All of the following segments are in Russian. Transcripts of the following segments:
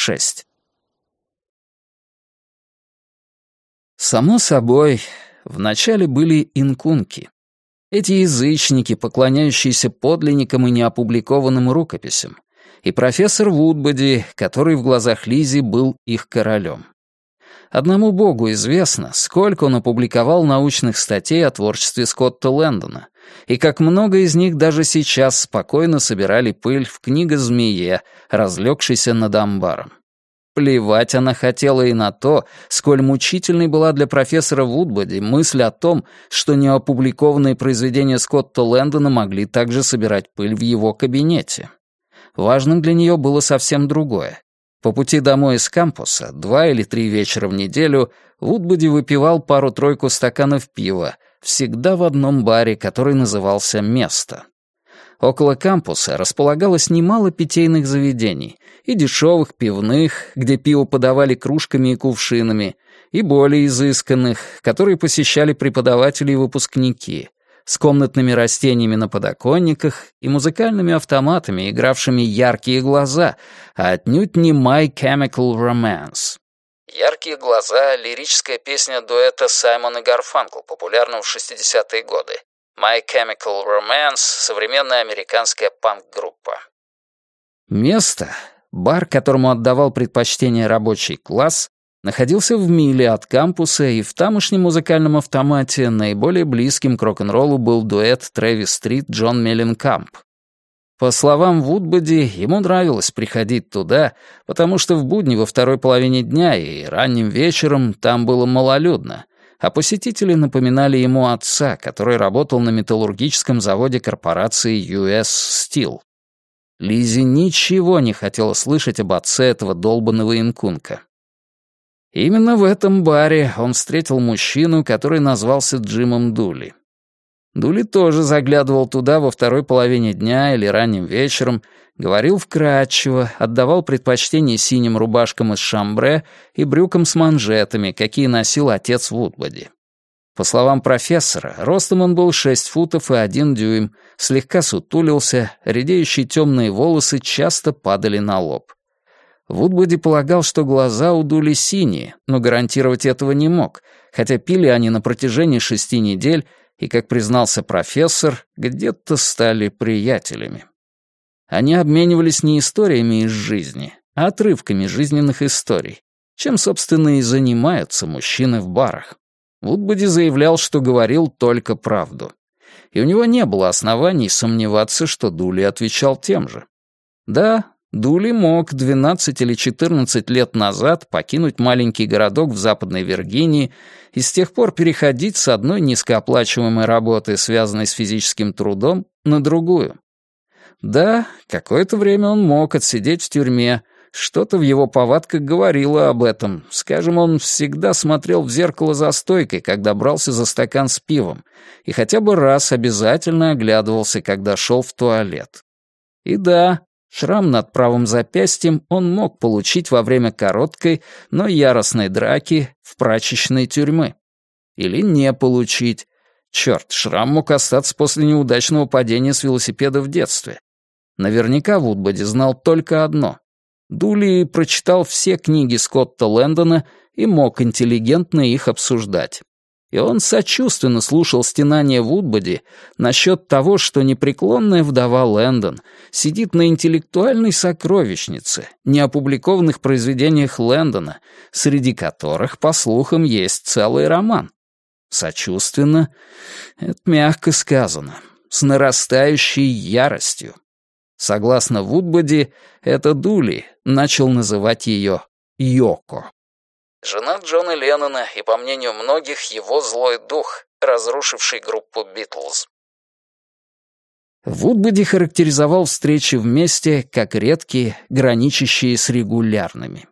6. Само собой, вначале были инкунки. Эти язычники, поклоняющиеся подлинникам и неопубликованным рукописям, и профессор Вудбоди, который в глазах Лизи был их королем. Одному богу известно, сколько он опубликовал научных статей о творчестве Скотта Лэндона, и как много из них даже сейчас спокойно собирали пыль в книга «Змее», разлегшейся над амбаром. Плевать она хотела и на то, сколь мучительной была для профессора Вудбоди мысль о том, что неопубликованные произведения Скотта Лэндона могли также собирать пыль в его кабинете. Важным для нее было совсем другое. По пути домой из кампуса, два или три вечера в неделю, Вудбуди выпивал пару-тройку стаканов пива, всегда в одном баре, который назывался «Место». Около кампуса располагалось немало питейных заведений, и дешевых пивных, где пиво подавали кружками и кувшинами, и более изысканных, которые посещали преподаватели и выпускники, с комнатными растениями на подоконниках и музыкальными автоматами, игравшими яркие глаза, а отнюдь не «My Chemical Romance». «Яркие глаза» — лирическая песня дуэта Саймон и Гарфанкл, популярного в 60-е годы. «My Chemical Romance» — современная американская панк-группа. Место, бар, которому отдавал предпочтение рабочий класс, находился в миле от кампуса, и в тамошнем музыкальном автомате наиболее близким к рок-н-роллу был дуэт Трэвис Стрит Джон Мелленкамп. По словам Вудбоди, ему нравилось приходить туда, потому что в будни во второй половине дня и ранним вечером там было малолюдно, а посетители напоминали ему отца, который работал на металлургическом заводе корпорации US Steel. Лизи ничего не хотела слышать об отце этого долбанного инкунка. Именно в этом баре он встретил мужчину, который назвался Джимом Дули. Дули тоже заглядывал туда во второй половине дня или ранним вечером, говорил вкратчиво, отдавал предпочтение синим рубашкам из шамбре и брюкам с манжетами, какие носил отец Вудбоди. По словам профессора, ростом он был 6 футов и 1 дюйм, слегка сутулился, редеющие темные волосы часто падали на лоб. Вудбоди полагал, что глаза у Дули синие, но гарантировать этого не мог, хотя пили они на протяжении шести недель и, как признался профессор, где-то стали приятелями. Они обменивались не историями из жизни, а отрывками жизненных историй, чем, собственно, и занимаются мужчины в барах. Вудбоди заявлял, что говорил только правду. И у него не было оснований сомневаться, что Дули отвечал тем же. Да, Дули мог 12 или 14 лет назад покинуть маленький городок в Западной Виргинии и с тех пор переходить с одной низкооплачиваемой работы, связанной с физическим трудом, на другую. Да, какое-то время он мог отсидеть в тюрьме, что-то в его повадках говорило об этом. Скажем, он всегда смотрел в зеркало за стойкой, когда брался за стакан с пивом, и хотя бы раз обязательно оглядывался, когда шел в туалет. И да, Шрам над правым запястьем он мог получить во время короткой, но яростной драки в прачечной тюрьмы. Или не получить. Черт, шрам мог остаться после неудачного падения с велосипеда в детстве. Наверняка Вудбоди знал только одно. Дули прочитал все книги Скотта Лэндона и мог интеллигентно их обсуждать и он сочувственно слушал стенания Вудбоди насчет того, что непреклонная вдова Лэндон сидит на интеллектуальной сокровищнице, неопубликованных произведениях Лэндона, среди которых, по слухам, есть целый роман. Сочувственно — это мягко сказано, с нарастающей яростью. Согласно Вудбоди, это Дули начал называть ее Йоко. Жена Джона Леннона и, по мнению многих, его злой дух, разрушивший группу «Битлз». Вудбоди характеризовал встречи вместе как редкие, граничащие с регулярными.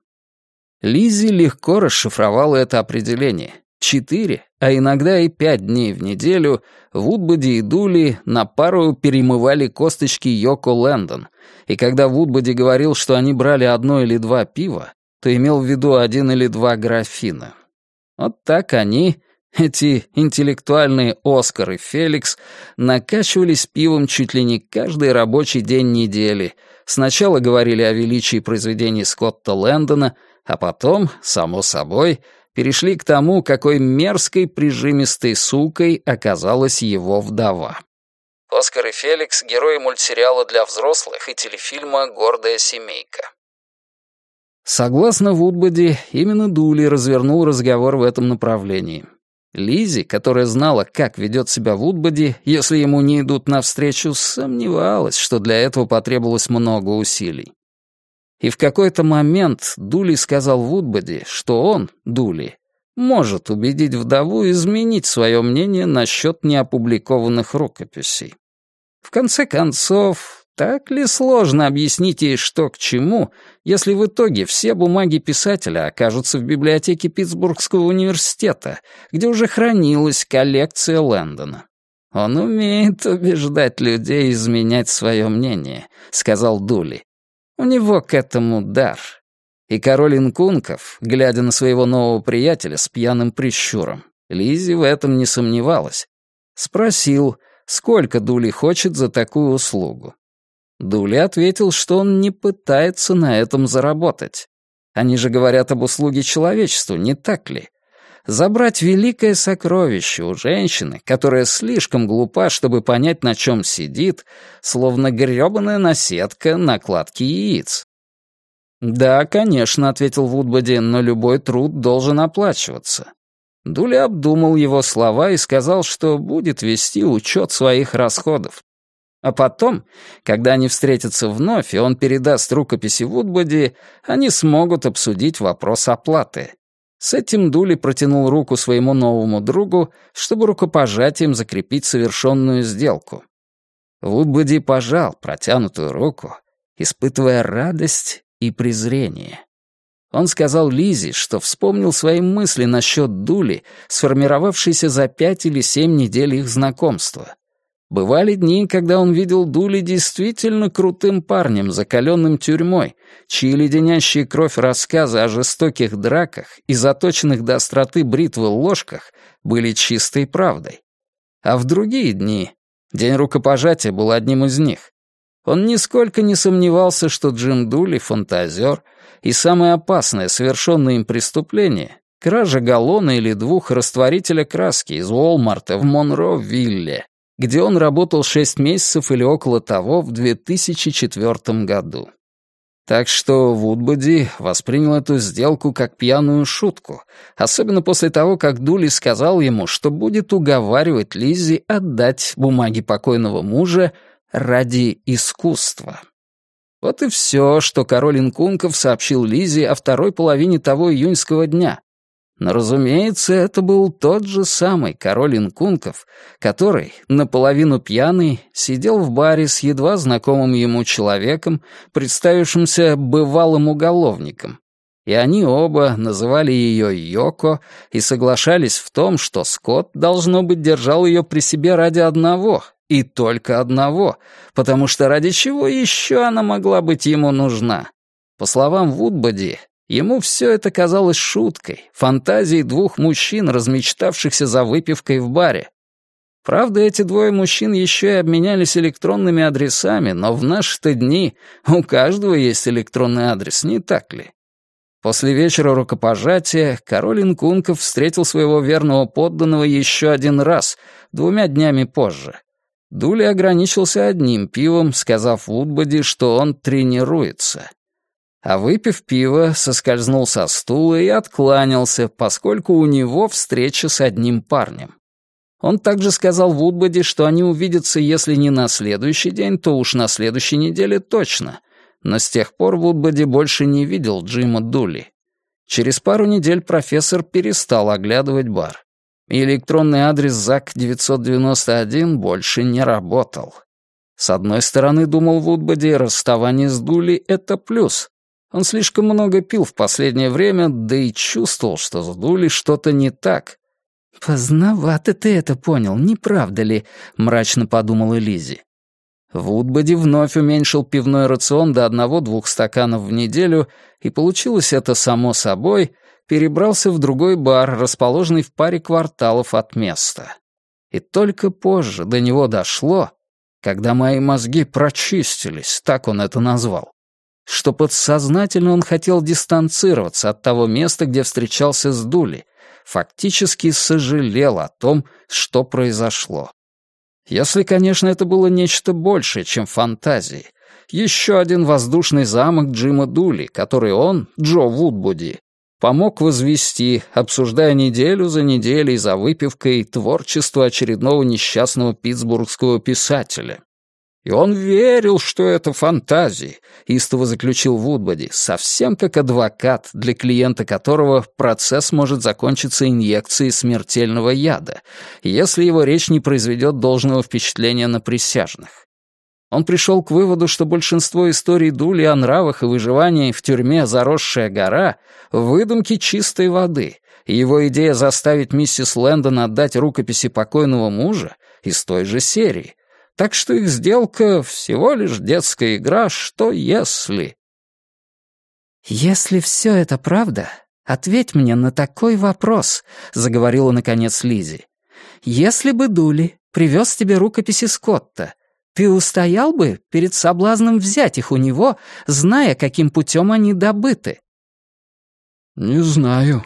Лизи легко расшифровала это определение. Четыре, а иногда и пять дней в неделю Вудбоди и Дули на пару перемывали косточки Йоко Лэндон, и когда Вудбоди говорил, что они брали одно или два пива, то имел в виду один или два графина. Вот так они, эти интеллектуальные Оскар и Феликс, накачивались пивом чуть ли не каждый рабочий день недели, Сначала говорили о величии произведений Скотта Лэндона, а потом, само собой, перешли к тому, какой мерзкой прижимистой сукой оказалась его вдова. Оскар и Феликс — герои мультсериала для взрослых и телефильма «Гордая семейка». Согласно Вудбоди, именно Дули развернул разговор в этом направлении. Лизи, которая знала, как ведет себя Вудбоди, если ему не идут навстречу, сомневалась, что для этого потребовалось много усилий. И в какой-то момент Дули сказал Вудбоди, что он, Дули, может убедить вдову изменить свое мнение насчет неопубликованных рукописей. В конце концов, так ли сложно объяснить ей, что к чему, если в итоге все бумаги писателя окажутся в библиотеке Питтсбургского университета, где уже хранилась коллекция Лэндона? «Он умеет убеждать людей изменять свое мнение», — сказал Дули. У него к этому дар. И король инкунков, глядя на своего нового приятеля с пьяным прищуром, Лизи в этом не сомневалась. Спросил, сколько Дули хочет за такую услугу. Дули ответил, что он не пытается на этом заработать. Они же говорят об услуге человечеству, не так ли? забрать великое сокровище у женщины, которая слишком глупа, чтобы понять, на чем сидит, словно грёбаная наседка накладки яиц. «Да, конечно», — ответил Вудбоди, — «но любой труд должен оплачиваться». Дули обдумал его слова и сказал, что будет вести учет своих расходов. А потом, когда они встретятся вновь, и он передаст рукописи Вудбоди, они смогут обсудить вопрос оплаты. С этим Дули протянул руку своему новому другу, чтобы рукопожатием закрепить совершенную сделку. Вудбоди пожал протянутую руку, испытывая радость и презрение. Он сказал Лизе, что вспомнил свои мысли насчет Дули, сформировавшейся за пять или семь недель их знакомства. Бывали дни, когда он видел Дули действительно крутым парнем, закаленным тюрьмой, чьи леденящие кровь рассказы о жестоких драках и заточенных до остроты бритвы ложках были чистой правдой. А в другие дни день рукопожатия был одним из них. Он нисколько не сомневался, что Джим Дули — фантазер, и самое опасное совершенное им преступление — кража галлона или двух растворителя краски из Уолмарта в Монро-Вилле где он работал шесть месяцев или около того в 2004 году. Так что Вудбоди воспринял эту сделку как пьяную шутку, особенно после того, как Дули сказал ему, что будет уговаривать Лиззи отдать бумаги покойного мужа ради искусства. Вот и все, что король Инкунков сообщил Лизе о второй половине того июньского дня, но, разумеется, это был тот же самый король инкунков, который, наполовину пьяный, сидел в баре с едва знакомым ему человеком, представившимся бывалым уголовником. И они оба называли ее Йоко и соглашались в том, что Скотт, должно быть, держал ее при себе ради одного, и только одного, потому что ради чего еще она могла быть ему нужна? По словам Вудбоди, Ему все это казалось шуткой, фантазией двух мужчин, размечтавшихся за выпивкой в баре. Правда, эти двое мужчин еще и обменялись электронными адресами, но в наши-то дни у каждого есть электронный адрес, не так ли? После вечера рукопожатия король Инкунков встретил своего верного подданного еще один раз, двумя днями позже. Дули ограничился одним пивом, сказав Вудбоди, что он тренируется а выпив пиво, соскользнул со стула и откланялся, поскольку у него встреча с одним парнем. Он также сказал Вудбоди, что они увидятся, если не на следующий день, то уж на следующей неделе точно. Но с тех пор Вудбоди больше не видел Джима Дули. Через пару недель профессор перестал оглядывать бар. И электронный адрес ЗАК-991 больше не работал. С одной стороны, думал Вудбоди, расставание с Дули — это плюс. Он слишком много пил в последнее время, да и чувствовал, что с Дули что-то не так. «Поздновато ты это понял, не правда ли?» — мрачно подумала Лизи. Вудбоди вновь уменьшил пивной рацион до одного-двух стаканов в неделю, и получилось это само собой, перебрался в другой бар, расположенный в паре кварталов от места. И только позже до него дошло, когда мои мозги прочистились, так он это назвал, что подсознательно он хотел дистанцироваться от того места, где встречался с Дули, фактически сожалел о том, что произошло. Если, конечно, это было нечто большее, чем фантазии. Еще один воздушный замок Джима Дули, который он, Джо Вудбуди, помог возвести, обсуждая неделю за неделей за выпивкой творчество очередного несчастного питтсбургского писателя. И он верил, что это фантазии, истово заключил Вудбоди, совсем как адвокат, для клиента которого процесс может закончиться инъекцией смертельного яда, если его речь не произведет должного впечатления на присяжных. Он пришел к выводу, что большинство историй Дули о нравах и выживании в тюрьме «Заросшая гора» — выдумки чистой воды, и его идея заставить миссис Лэндон отдать рукописи покойного мужа из той же серии. Так что их сделка — всего лишь детская игра «что если». «Если все это правда, ответь мне на такой вопрос», — заговорила наконец Лизи. «Если бы Дули привез тебе рукописи Скотта, ты устоял бы перед соблазном взять их у него, зная, каким путем они добыты?» «Не знаю».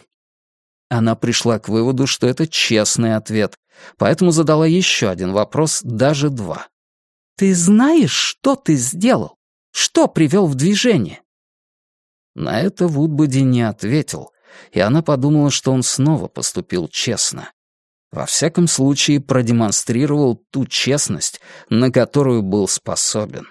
Она пришла к выводу, что это честный ответ, поэтому задала еще один вопрос, даже два. «Ты знаешь, что ты сделал? Что привел в движение?» На это Вудбоди не ответил, и она подумала, что он снова поступил честно. Во всяком случае, продемонстрировал ту честность, на которую был способен.